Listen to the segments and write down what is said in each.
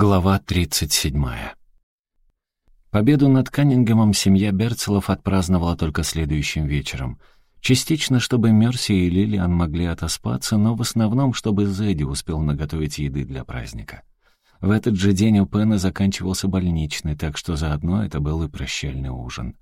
Глава 37. Победу над Каннингемом семья Берцелов отпраздновала только следующим вечером. Частично, чтобы Мерси и Лилиан могли отоспаться, но в основном, чтобы Зэдди успел наготовить еды для праздника. В этот же день у Пена заканчивался больничный, так что заодно это был и прощальный ужин.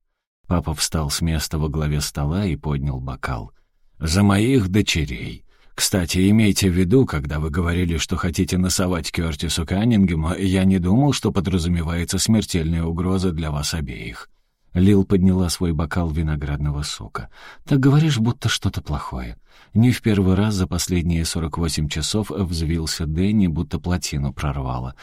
Папа встал с места во главе стола и поднял бокал. «За моих дочерей!» Кстати, имейте в виду, когда вы говорили, что хотите носовать Кёртису Каннингема, я не думал, что подразумевается смертельная угроза для вас обеих». Лил подняла свой бокал виноградного сока. «Так говоришь, будто что-то плохое». Не в первый раз за последние сорок восемь часов взвился Дэнни, будто плотину прорвало.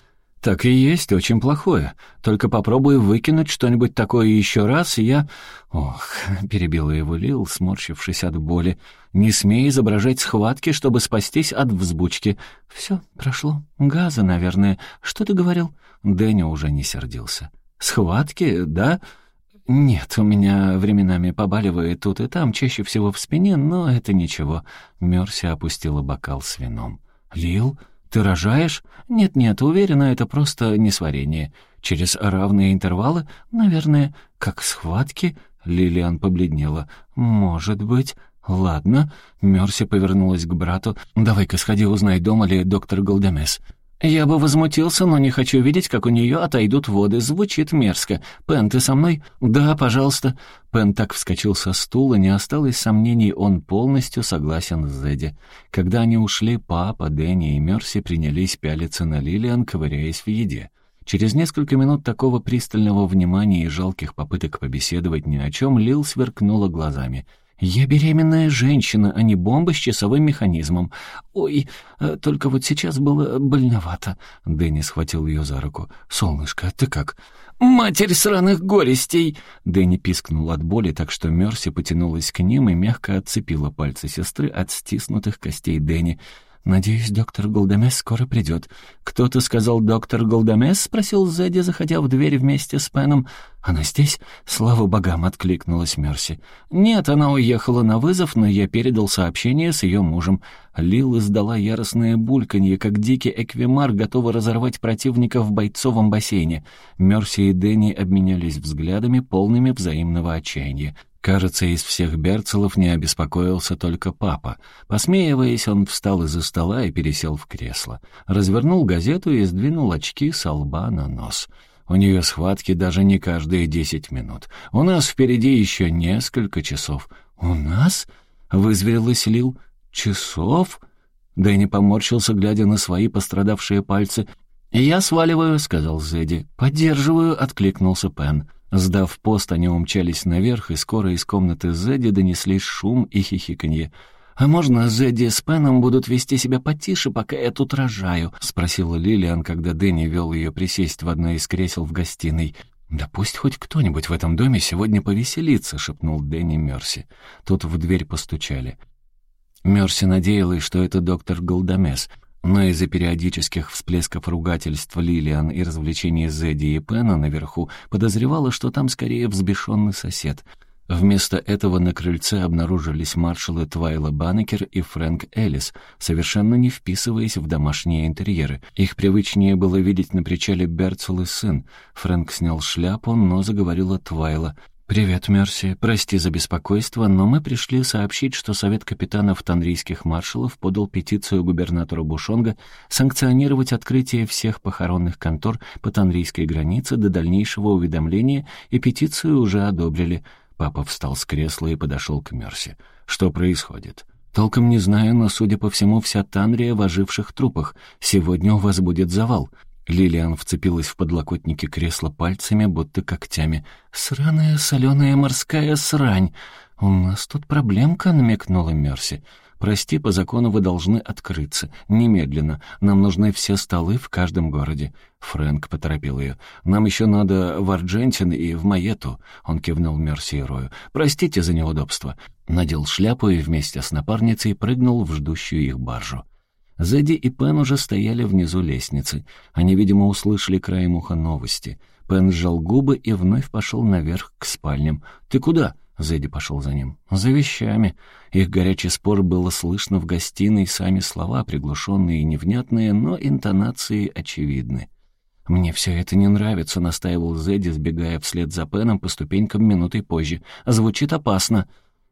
«Так и есть, очень плохое. Только попробуй выкинуть что-нибудь такое еще раз, и я...» «Ох», — перебила его Лил, сморщившись от боли. «Не смей изображать схватки, чтобы спастись от взбучки. Все, прошло. Газа, наверное. Что ты говорил?» Дэнни уже не сердился. «Схватки, да?» «Нет, у меня временами побаливает тут и там, чаще всего в спине, но это ничего». Мерси опустила бокал с вином. «Лил?» «Ты рожаешь?» «Нет-нет, уверена, это просто несварение. Через равные интервалы? Наверное, как схватки?» Лилиан побледнела. «Может быть...» «Ладно». Мерси повернулась к брату. «Давай-ка сходи, узнай, дома ли доктор Голдемес». «Я бы возмутился, но не хочу видеть, как у нее отойдут воды. Звучит мерзко. Пен, ты со мной?» «Да, пожалуйста». Пен так вскочил со стула, не осталось сомнений, он полностью согласен с Зедди. Когда они ушли, папа, Дэнни и Мерси принялись пялиться на Лилиан, ковыряясь в еде. Через несколько минут такого пристального внимания и жалких попыток побеседовать ни о чем Лил сверкнула глазами — «Я беременная женщина, а не бомба с часовым механизмом. Ой, э, только вот сейчас было больновато». Дэнни схватил ее за руку. «Солнышко, ты как?» «Матерь сраных горестей!» Дэнни пискнул от боли, так что Мерси потянулась к ним и мягко отцепила пальцы сестры от стиснутых костей Дэнни. «Надеюсь, доктор Голдемес скоро придет». «Кто-то сказал доктор Голдемес?» — спросил Зедди, заходя в дверь вместе с Пеном. «Она здесь?» — слава богам, — откликнулась Мерси. «Нет, она уехала на вызов, но я передал сообщение с ее мужем». Лил издала яростное бульканье, как дикий эквимар, готовый разорвать противника в бойцовом бассейне. Мерси и Дэнни обменялись взглядами, полными взаимного отчаяния. Кажется, из всех Берцелов не обеспокоился только папа. Посмеиваясь, он встал из-за стола и пересел в кресло. Развернул газету и сдвинул очки со лба на нос. У нее схватки даже не каждые десять минут. У нас впереди еще несколько часов. «У нас?» — вызверилась Лил. «Часов?» Дэнни поморщился, глядя на свои пострадавшие пальцы. «Я сваливаю», — сказал Зедди. «Поддерживаю», — откликнулся Пен. Сдав пост, они умчались наверх, и скоро из комнаты Зедди донеслись шум и хихиканье. «А можно Зедди с Пеном будут вести себя потише, пока я тут рожаю?» — спросила Лилиан, когда Дэнни вел ее присесть в одно из кресел в гостиной. «Да пусть хоть кто-нибудь в этом доме сегодня повеселится», — шепнул Дэнни Мерси. Тут в дверь постучали. Мерси надеялась, что это доктор Голдомес — но из-за периодических всплесков ругательств Лилиан и развлечений Зедди и Пена наверху подозревала, что там скорее взбешенный сосед. Вместо этого на крыльце обнаружились маршалы Твайла Баннекер и Фрэнк Эллис, совершенно не вписываясь в домашние интерьеры. Их привычнее было видеть на причале Берцел и сын. Фрэнк снял шляпу, но заговорила Твайла — «Привет, Мерси. Прости за беспокойство, но мы пришли сообщить, что Совет капитанов танрийских маршалов подал петицию губернатору Бушонга санкционировать открытие всех похоронных контор по танрийской границе до дальнейшего уведомления, и петицию уже одобрили». Папа встал с кресла и подошел к Мерси. «Что происходит?» «Толком не знаю, но, судя по всему, вся Танрия в оживших трупах. Сегодня у вас будет завал. Лилиан вцепилась в подлокотники кресла пальцами, будто когтями. «Сраная соленая морская срань! У нас тут проблемка», — намекнула Мерси. «Прости, по закону вы должны открыться. Немедленно. Нам нужны все столы в каждом городе». Фрэнк поторопил ее. «Нам еще надо в Арджентин и в Майету». Он кивнул Мерси и Рою. «Простите за неудобство». Надел шляпу и вместе с напарницей прыгнул в ждущую их баржу. Зэдди и Пен уже стояли внизу лестницы. Они, видимо, услышали краем уха новости. Пен сжал губы и вновь пошел наверх к спальням. «Ты куда?» — Зэдди пошел за ним. «За вещами». Их горячий спор было слышно в гостиной, сами слова приглушенные и невнятные, но интонации очевидны. «Мне все это не нравится», — настаивал Зэдди, сбегая вслед за Пеном по ступенькам минутой позже. «Звучит опасно».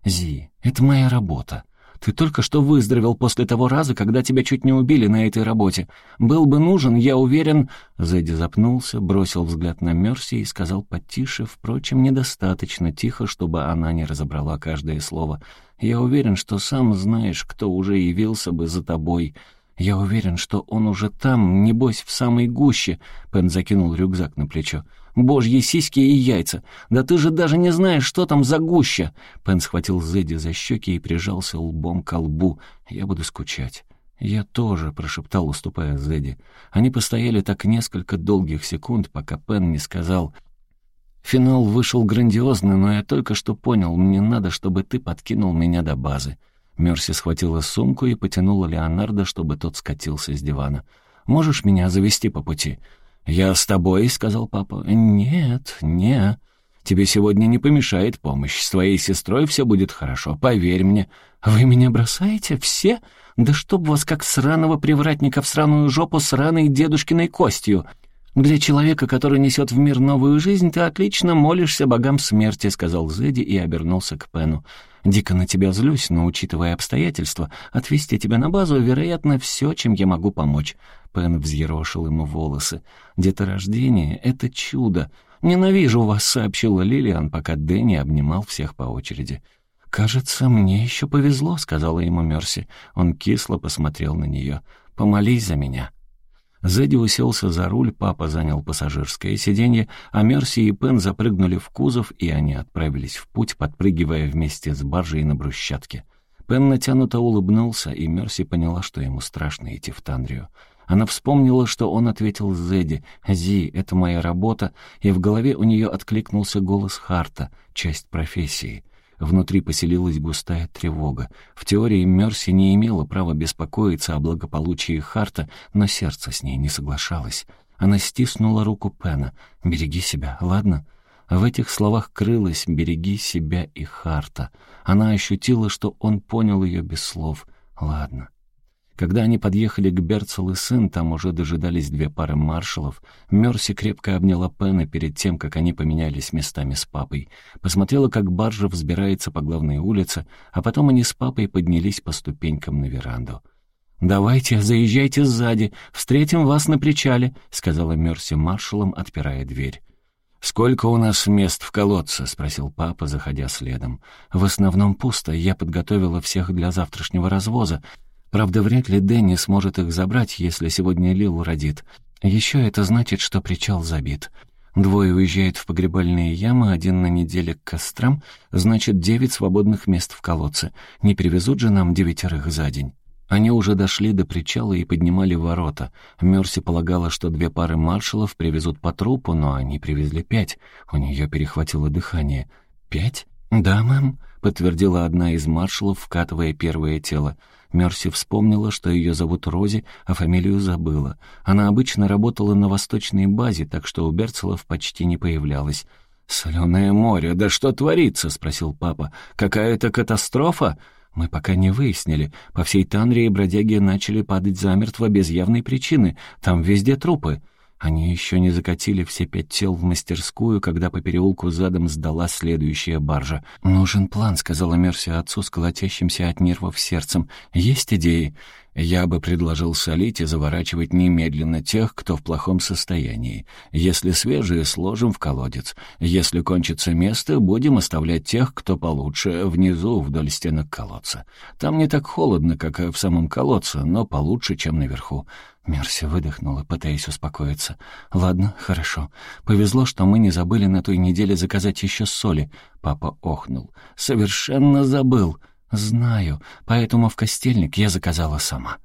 «Зи, это моя работа. Ты только что выздоровел после того раза, когда тебя чуть не убили на этой работе. Был бы нужен, я уверен...» Зэдди запнулся, бросил взгляд на Мерси и сказал потише, впрочем, недостаточно тихо, чтобы она не разобрала каждое слово. «Я уверен, что сам знаешь, кто уже явился бы за тобой». «Я уверен, что он уже там, небось, в самой гуще», — Пен закинул рюкзак на плечо. «Божьи сиськи и яйца! Да ты же даже не знаешь, что там за гуща!» Пен схватил Зэдди за щеки и прижался лбом к лбу. «Я буду скучать». «Я тоже», — прошептал, уступая Зэдди. Они постояли так несколько долгих секунд, пока Пен не сказал... «Финал вышел грандиозный, но я только что понял, мне надо, чтобы ты подкинул меня до базы». Мерси схватила сумку и потянула Леонардо, чтобы тот скатился с дивана. «Можешь меня завести по пути?» «Я с тобой», — сказал папа. «Нет, не. Тебе сегодня не помешает помощь. С твоей сестрой все будет хорошо, поверь мне». «Вы меня бросаете? Все? Да чтоб вас как сраного привратника в сраную жопу сраной дедушкиной костью!» «Для человека, который несет в мир новую жизнь, ты отлично молишься богам смерти», — сказал Зэдди и обернулся к Пену. «Дико на тебя злюсь, но, учитывая обстоятельства, отвезти тебя на базу, вероятно, все, чем я могу помочь». Пен взъерошил ему волосы. «Деторождение — это чудо. Ненавижу вас», — сообщила Лилиан, пока Дэнни обнимал всех по очереди. «Кажется, мне еще повезло», — сказала ему Мерси. Он кисло посмотрел на нее. «Помолись за меня». Зэдди уселся за руль, папа занял пассажирское сиденье, а Мерси и Пен запрыгнули в кузов, и они отправились в путь, подпрыгивая вместе с баржей на брусчатке. Пен натянуто улыбнулся, и Мерси поняла, что ему страшно идти в Тандрию. Она вспомнила, что он ответил Зэдди «Зи, это моя работа», и в голове у нее откликнулся голос Харта, часть профессии. Внутри поселилась густая тревога. В теории Мерси не имела права беспокоиться о благополучии Харта, но сердце с ней не соглашалось. Она стиснула руку Пена. «Береги себя, ладно?» В этих словах крылось «береги себя и Харта». Она ощутила, что он понял ее без слов. «Ладно». Когда они подъехали к Берцел и сын, там уже дожидались две пары маршалов. Мерси крепко обняла Пена перед тем, как они поменялись местами с папой. Посмотрела, как баржа взбирается по главной улице, а потом они с папой поднялись по ступенькам на веранду. «Давайте, заезжайте сзади, встретим вас на причале», — сказала Мерси маршалом, отпирая дверь. «Сколько у нас мест в колодце?» — спросил папа, заходя следом. «В основном пусто, я подготовила всех для завтрашнего развоза. Правда, вряд ли Дэнни сможет их забрать, если сегодня Лил родит. Еще это значит, что причал забит. Двое уезжают в погребальные ямы, один на неделе к кострам, значит, девять свободных мест в колодце. Не привезут же нам девятерых за день. Они уже дошли до причала и поднимали ворота. Мерси полагала, что две пары маршалов привезут по трупу, но они привезли пять. У нее перехватило дыхание. «Пять?» «Да, мэм», — подтвердила одна из маршалов, вкатывая первое тело. Мерси вспомнила, что ее зовут Рози, а фамилию забыла. Она обычно работала на восточной базе, так что у Берцелов почти не появлялась. «Соленое море, да что творится?» — спросил папа. «Какая-то катастрофа?» Мы пока не выяснили. По всей Танрии бродяги начали падать замертво без явной причины. Там везде трупы. Они еще не закатили все пять тел в мастерскую, когда по переулку задом сдала следующая баржа. «Нужен план», — сказала Мерси отцу с колотящимся от нервов сердцем. «Есть идеи?» Я бы предложил солить и заворачивать немедленно тех, кто в плохом состоянии. Если свежие, сложим в колодец. Если кончится место, будем оставлять тех, кто получше, внизу, вдоль стенок колодца. Там не так холодно, как в самом колодце, но получше, чем наверху. Мерси выдохнула, пытаясь успокоиться. «Ладно, хорошо. Повезло, что мы не забыли на той неделе заказать еще соли». Папа охнул. «Совершенно забыл». «Знаю, поэтому в костельник я заказала сама».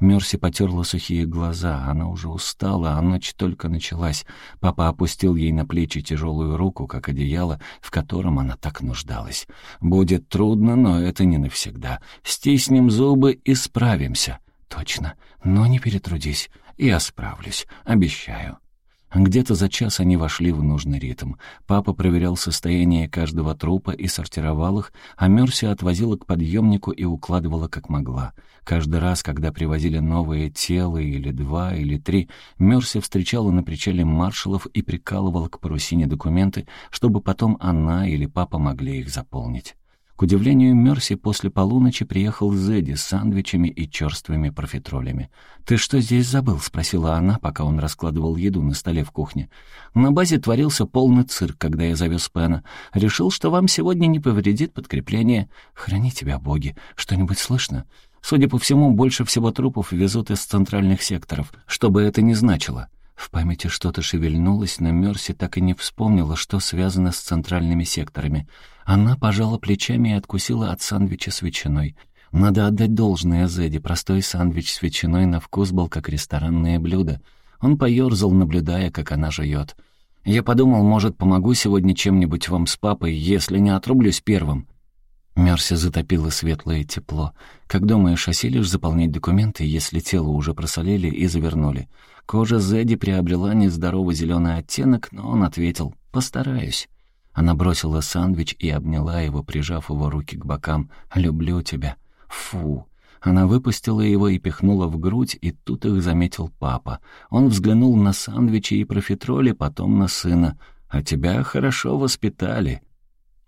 Мерси потерла сухие глаза, она уже устала, а ночь только началась. Папа опустил ей на плечи тяжелую руку, как одеяло, в котором она так нуждалась. «Будет трудно, но это не навсегда. Стиснем зубы и справимся». «Точно, но не перетрудись. Я справлюсь, обещаю». Где-то за час они вошли в нужный ритм. Папа проверял состояние каждого трупа и сортировал их, а Мерси отвозила к подъемнику и укладывала как могла. Каждый раз, когда привозили новое тело, или два, или три, Мерси встречала на причале маршалов и прикалывала к парусине документы, чтобы потом она или папа могли их заполнить. К удивлению Мерси, после полуночи приехал Зэдди с сандвичами и черствыми профитролями. «Ты что здесь забыл?» — спросила она, пока он раскладывал еду на столе в кухне. «На базе творился полный цирк, когда я завез Пена. Решил, что вам сегодня не повредит подкрепление. Храни тебя, боги. Что-нибудь слышно?» Судя по всему, больше всего трупов везут из центральных секторов, что бы это ни значило. В памяти что-то шевельнулось, но Мерси так и не вспомнила, что связано с центральными секторами. Она пожала плечами и откусила от сандвича с ветчиной. Надо отдать должное Зеди, простой сандвич с ветчиной на вкус был как ресторанное блюдо. Он поерзал, наблюдая, как она жует. «Я подумал, может, помогу сегодня чем-нибудь вам с папой, если не отрублюсь первым». Мерси затопило светлое тепло. «Как думаешь, осилишь заполнять документы, если тело уже просолили и завернули?» Кожа Зэдди приобрела нездоровый зеленый оттенок, но он ответил «Постараюсь». Она бросила сандвич и обняла его, прижав его руки к бокам. «Люблю тебя». «Фу». Она выпустила его и пихнула в грудь, и тут их заметил папа. Он взглянул на сандвичи и профитроли, потом на сына. «А тебя хорошо воспитали».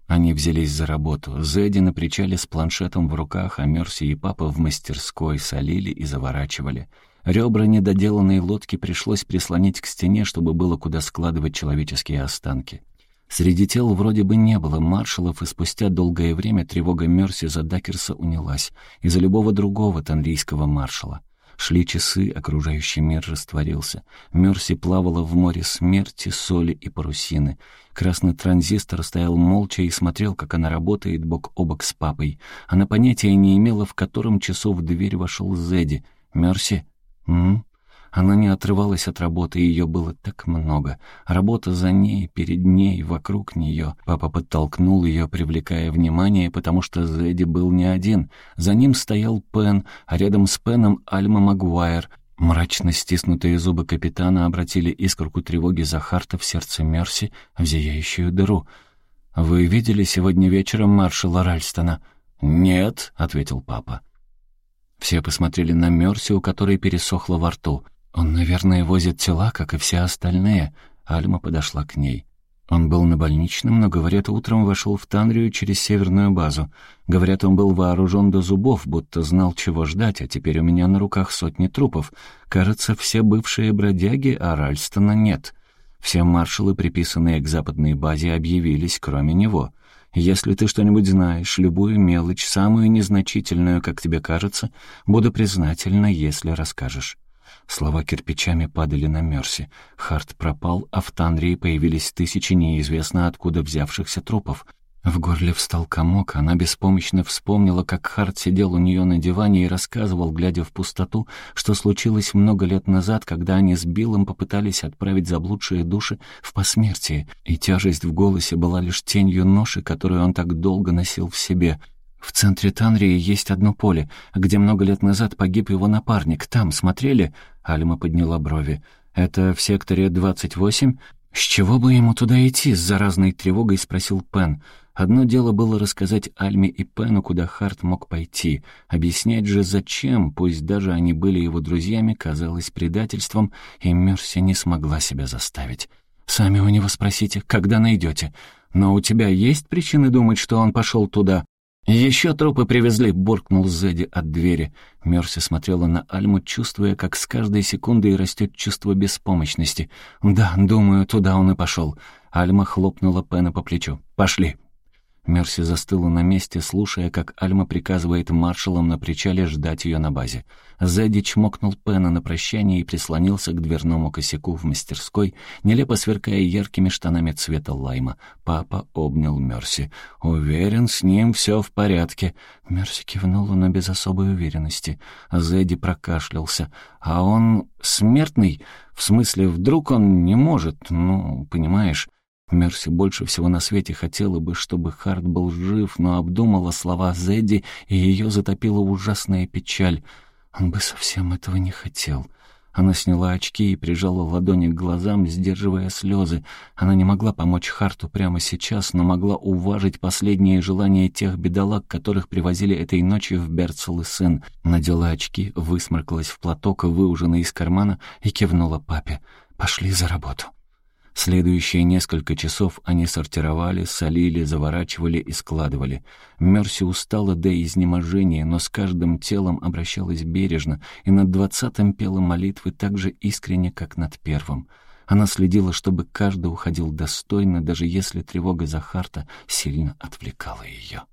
Они взялись за работу. Зэдди на причале с планшетом в руках, а Мерси и папа в мастерской солили и заворачивали. Ребра недоделанной лодки пришлось прислонить к стене, чтобы было куда складывать человеческие останки. Среди тел вроде бы не было маршалов, и спустя долгое время тревога Мерси за Дакерса унялась, и за любого другого танрийского маршала. Шли часы, окружающий мир растворился. Мерси плавала в море смерти, соли и парусины. Красный транзистор стоял молча и смотрел, как она работает бок о бок с папой. Она понятия не имела, в котором часу в дверь вошел Зедди. «Мерси?» «М?», Она не отрывалась от работы, ее было так много. Работа за ней, перед ней, вокруг нее. Папа подтолкнул ее, привлекая внимание, потому что Зедди был не один. За ним стоял Пен, а рядом с Пеном Альма Магуайр. Мрачно стиснутые зубы капитана обратили искорку тревоги Захарта в сердце Мерси в зияющую дыру. «Вы видели сегодня вечером маршала Ральстона?» «Нет», — ответил папа. Все посмотрели на Мерси, у которой пересохло во рту. «Он, наверное, возит тела, как и все остальные». Альма подошла к ней. Он был на больничном, но, говорят, утром вошел в Танрию через северную базу. Говорят, он был вооружен до зубов, будто знал, чего ждать, а теперь у меня на руках сотни трупов. Кажется, все бывшие бродяги, а Ральстона нет. Все маршалы, приписанные к западной базе, объявились, кроме него. Если ты что-нибудь знаешь, любую мелочь, самую незначительную, как тебе кажется, буду признательна, если расскажешь». Слова кирпичами падали на Мерси. Харт пропал, а в Танрии появились тысячи неизвестно откуда взявшихся трупов. В горле встал комок, она беспомощно вспомнила, как Харт сидел у нее на диване и рассказывал, глядя в пустоту, что случилось много лет назад, когда они с Биллом попытались отправить заблудшие души в посмертие, и тяжесть в голосе была лишь тенью ноши, которую он так долго носил в себе. В центре Танрии есть одно поле, где много лет назад погиб его напарник. Там, смотрели?» Альма подняла брови. «Это в секторе 28?» «С чего бы ему туда идти?» — с заразной тревогой спросил Пен. Одно дело было рассказать Альме и Пену, куда Харт мог пойти. Объяснять же зачем, пусть даже они были его друзьями, казалось предательством, и Мерси не смогла себя заставить. «Сами у него спросите, когда найдете. Но у тебя есть причины думать, что он пошел туда?» «Еще трупы привезли», — буркнул сзади от двери. Мерси смотрела на Альму, чувствуя, как с каждой секундой растет чувство беспомощности. «Да, думаю, туда он и пошел». Альма хлопнула Пена по плечу. «Пошли». Мерси застыла на месте, слушая, как Альма приказывает маршалам на причале ждать ее на базе. Зэдди чмокнул Пена на прощание и прислонился к дверному косяку в мастерской, нелепо сверкая яркими штанами цвета лайма. Папа обнял Мерси. «Уверен, с ним все в порядке». Мерси кивнула, но без особой уверенности. Зэдди прокашлялся. «А он смертный? В смысле, вдруг он не может? Ну, понимаешь...» Мерси больше всего на свете хотела бы, чтобы Харт был жив, но обдумала слова Зедди, и ее затопила ужасная печаль. Он бы совсем этого не хотел. Она сняла очки и прижала ладони к глазам, сдерживая слезы. Она не могла помочь Харту прямо сейчас, но могла уважить последние желания тех бедолаг, которых привозили этой ночью в Берцел и сын. Надела очки, высморкалась в платок, выуженный из кармана, и кивнула папе. «Пошли за работу». Следующие несколько часов они сортировали, солили, заворачивали и складывали. Мерси устала до изнеможения, но с каждым телом обращалась бережно, и над двадцатым пела молитвы так же искренне, как над первым. Она следила, чтобы каждый уходил достойно, даже если тревога Захарта сильно отвлекала ее.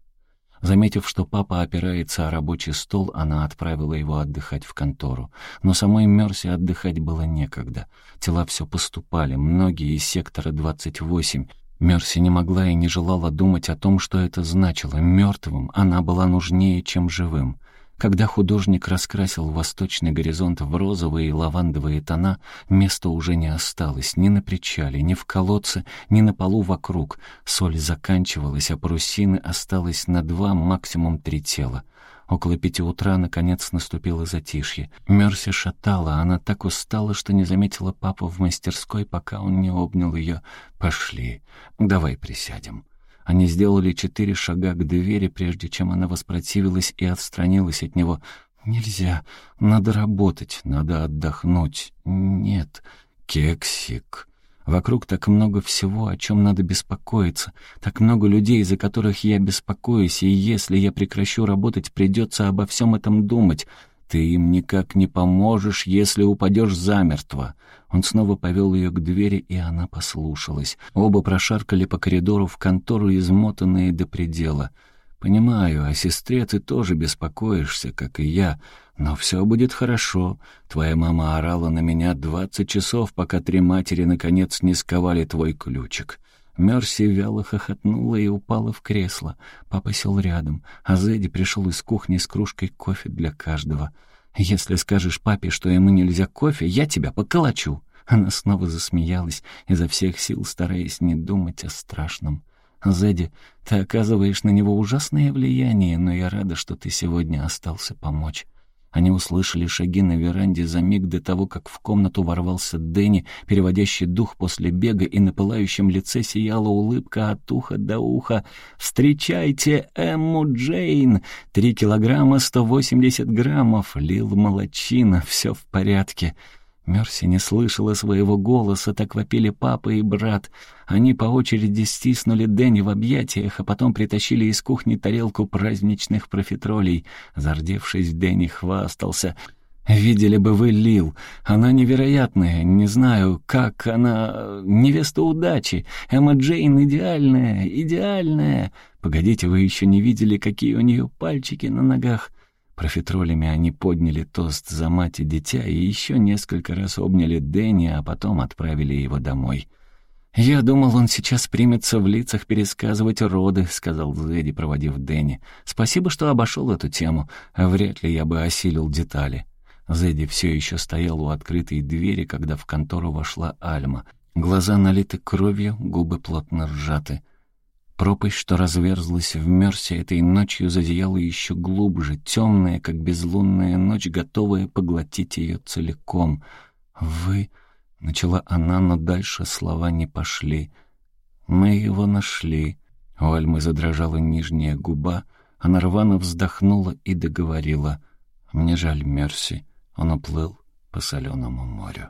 Заметив, что папа опирается о рабочий стол, она отправила его отдыхать в контору. Но самой Мерси отдыхать было некогда. Тела все поступали, многие из сектора 28. Мерси не могла и не желала думать о том, что это значило. Мертвым она была нужнее, чем живым. Когда художник раскрасил восточный горизонт в розовые и лавандовые тона, места уже не осталось ни на причале, ни в колодце, ни на полу вокруг. Соль заканчивалась, а парусины осталось на два, максимум три тела. Около пяти утра, наконец, наступило затишье. Мерси шатала, она так устала, что не заметила папу в мастерской, пока он не обнял ее. «Пошли, давай присядем». Они сделали четыре шага к двери, прежде чем она воспротивилась и отстранилась от него. «Нельзя. Надо работать, надо отдохнуть. Нет. Кексик». Вокруг так много всего, о чем надо беспокоиться, так много людей, за которых я беспокоюсь, и если я прекращу работать, придется обо всем этом думать. Ты им никак не поможешь, если упадешь замертво. Он снова повел ее к двери, и она послушалась. Оба прошаркали по коридору в контору, измотанные до предела. «Понимаю, о сестре ты тоже беспокоишься, как и я, но все будет хорошо. Твоя мама орала на меня двадцать часов, пока три матери наконец не сковали твой ключик». Мерси вяло хохотнула и упала в кресло. Папа сел рядом, а Зэдди пришел из кухни с кружкой кофе для каждого — «Если скажешь папе, что ему нельзя кофе, я тебя поколочу». Она снова засмеялась, изо всех сил стараясь не думать о страшном. «Зэдди, ты оказываешь на него ужасное влияние, но я рада, что ты сегодня остался помочь. Они услышали шаги на веранде за миг до того, как в комнату ворвался Дэнни, переводящий дух после бега, и на пылающем лице сияла улыбка от уха до уха. «Встречайте Эмму Джейн! Три килограмма сто восемьдесят граммов! Лил молочина, все в порядке!» Мерси не слышала своего голоса, так вопили папа и брат. Они по очереди стиснули Дэнни в объятиях, а потом притащили из кухни тарелку праздничных профитролей. Зардевшись, Дэнни хвастался. «Видели бы вы Лил. Она невероятная. Не знаю, как она... Невеста удачи. Эмма Джейн идеальная, идеальная. Погодите, вы еще не видели, какие у нее пальчики на ногах?» Профитролями они подняли тост за мать и дитя и еще несколько раз обняли Дэнни, а потом отправили его домой. «Я думал, он сейчас примется в лицах пересказывать роды», — сказал Зэдди, проводив Дэнни. «Спасибо, что обошел эту тему. Вряд ли я бы осилил детали». Зэдди все еще стоял у открытой двери, когда в контору вошла Альма. Глаза налиты кровью, губы плотно сжаты. Пропасть, что разверзлась в Мерсе этой ночью, зазияла еще глубже, темная, как безлунная ночь, готовая поглотить ее целиком. «Вы...» — начала она, но дальше слова не пошли. «Мы его нашли». У Альмы задрожала нижняя губа, она рвано вздохнула и договорила. «Мне жаль Мерси, он уплыл по соленому морю».